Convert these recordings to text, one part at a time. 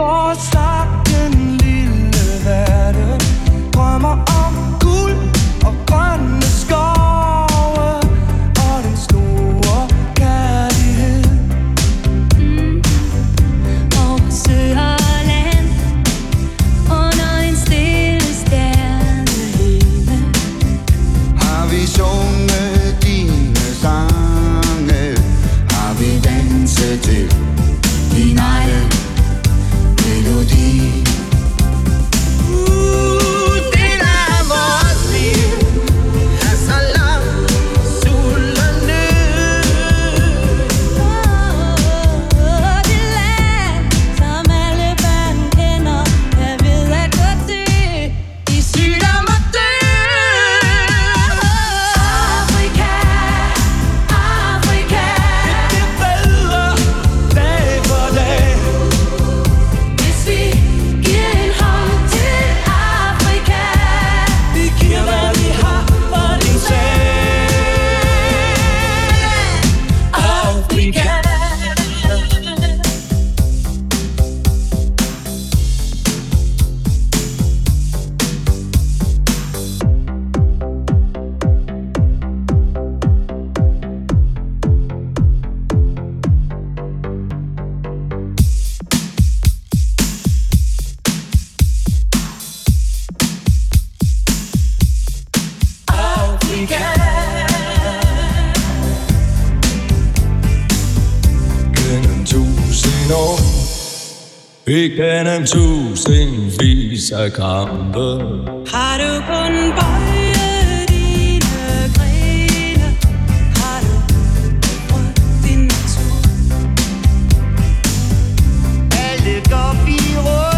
vores stak, den lille verden Drømmer om guld. Vi gennem tusindvis af kampe. Har du kun bøjet dine grene? Har du brugt din natur? Alle går vi rundt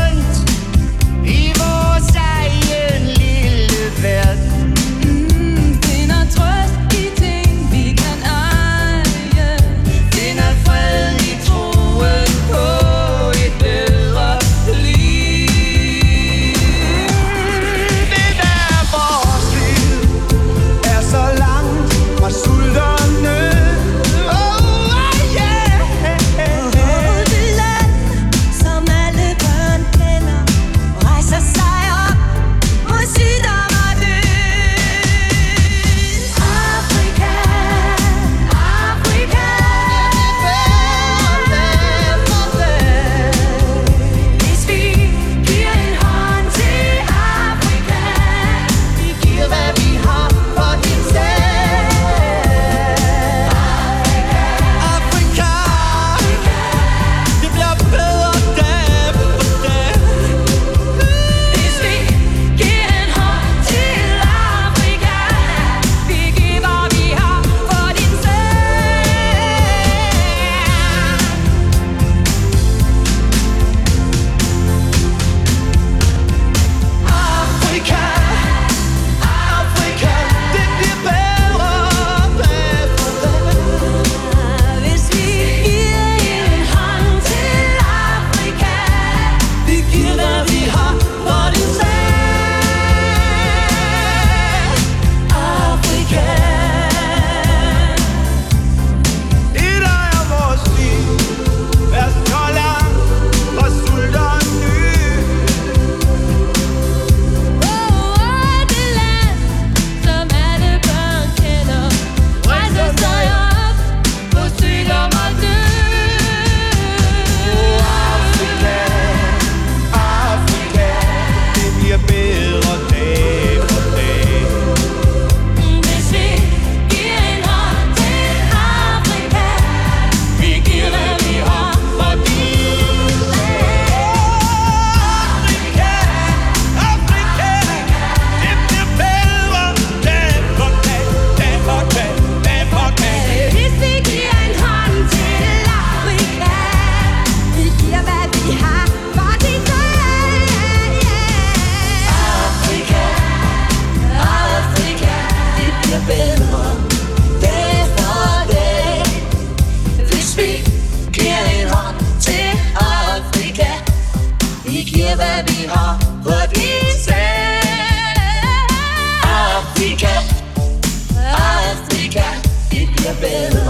ved, hvad vi har på disse. Afrika, Afrika, det bliver bedre.